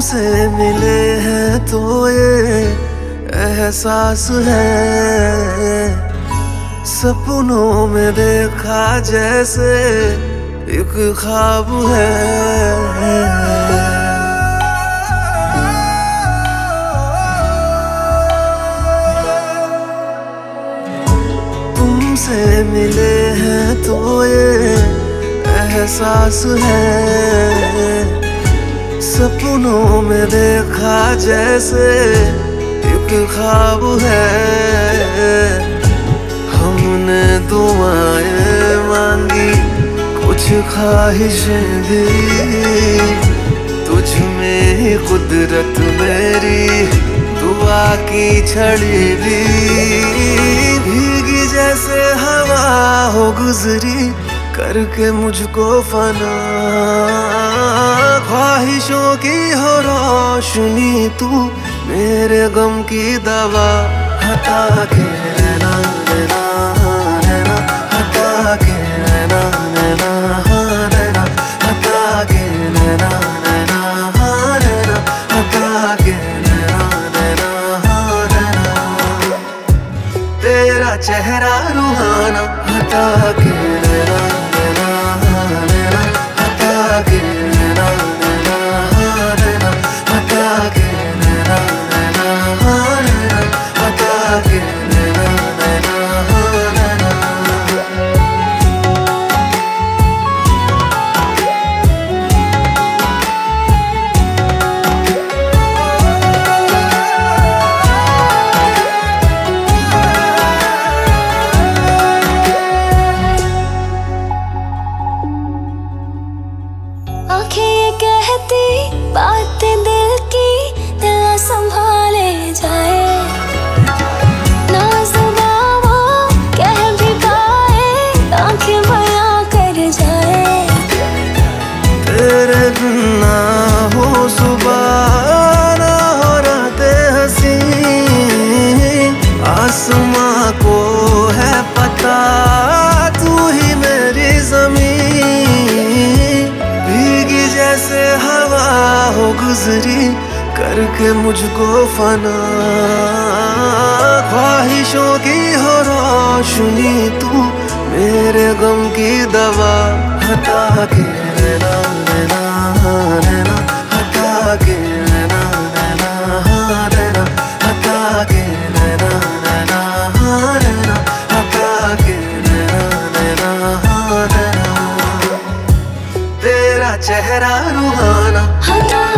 तुमसे मिले हैं तो ये एहसास है। सपनों में देखा जैसे एक ख्वाब है। तुमसे मिले हैं तो ये एहसास है। सपनों में देखा जैसे एक ख्वाब है। हमने दुआएँ मांगी, कुछ ख्वाहिशें भी। तुझ में ही कुदरत मेरी, दुआ की छड़ी भी। भीगी जैसे हवा हो गुजरी, करके मुझको फना। ख्वाहिशों की हो रोशनी, तू मेरे गम की दवा। हटा के हटा चेहरा रूहाना, हटा के रहना। आँखें ये कहती बातें दिल की दिल संभाले जाए। गुजरी करके मुझको फना। ख्वाहिशों की हो रोशनी, तू मेरे गम की दवा। हटा के चेहरा रुहाना।